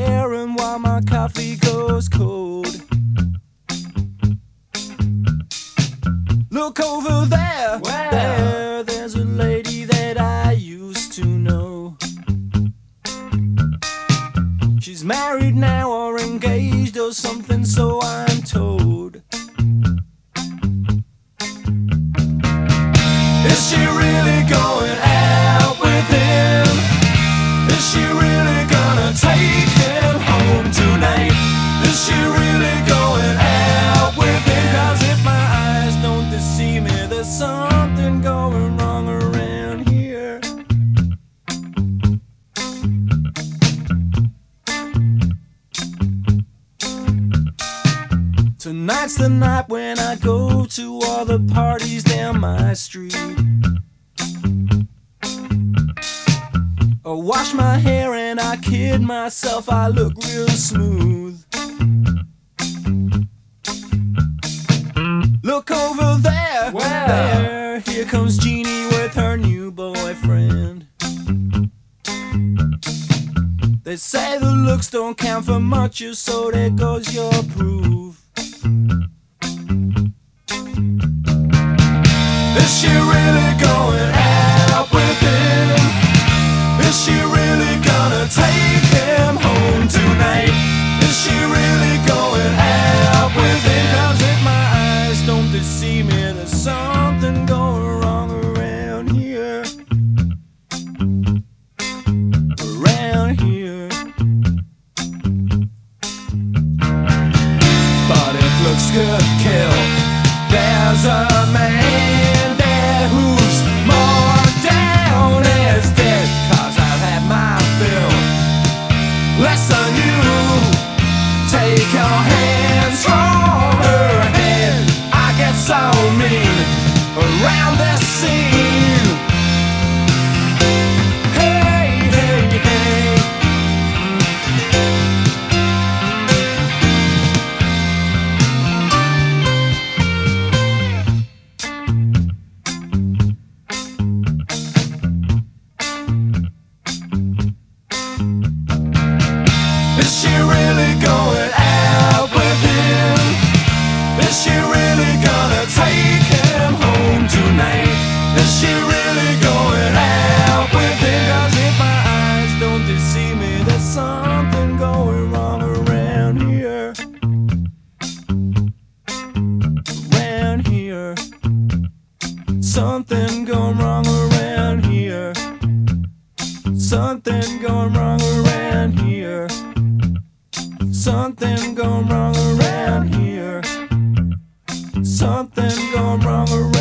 And while my coffee goes cold. Look over there, wow. there, there's a lady that I used to know. She's married now or engaged or something, so I'm told. Tonight's the night when I go to all the parties down my street. I wash my hair and I kid myself, I look real smooth. Look over there, Where? there. Here comes Jeannie with her new boyfriend. They say the looks don't count for much, so there goes your proof. Is she really going out with him? Is she really gonna take him home tonight? Is she really going out with him? If my eyes don't deceive me, there's something going wrong around here. Around here. But if looks could kill, there's a man there really going out with him? Is she really gonna take him home tonight? Is she really going out with him? If my eyes don't deceive me, there's something going wrong around here. Around here. Something going wrong around here. Something going wrong around here. Something gone wrong around here. Something gone wrong around